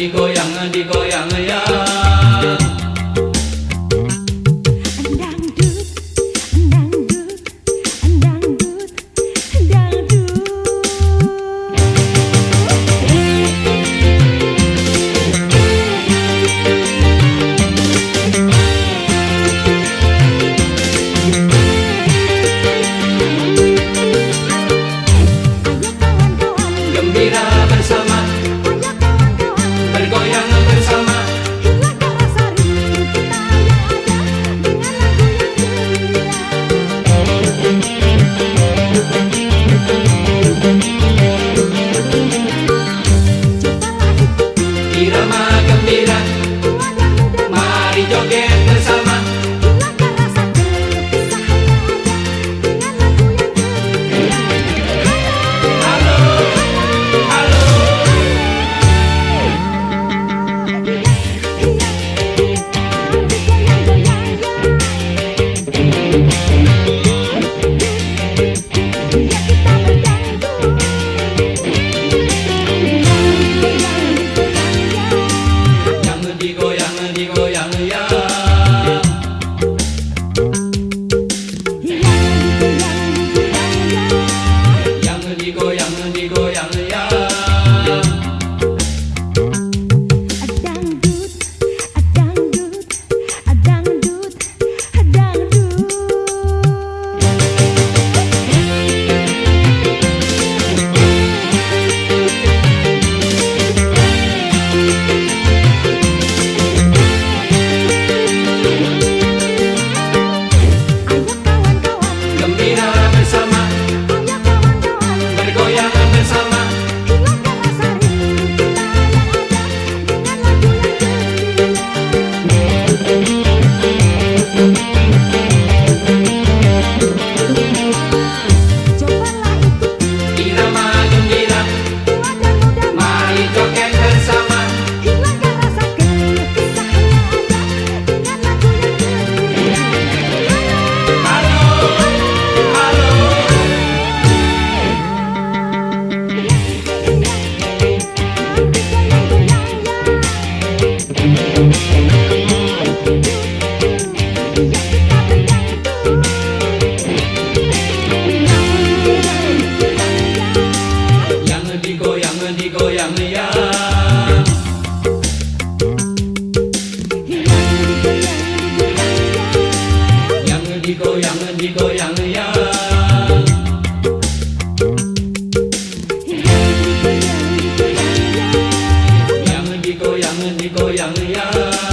一个样啊，一个样啊。Mira. 你个样样。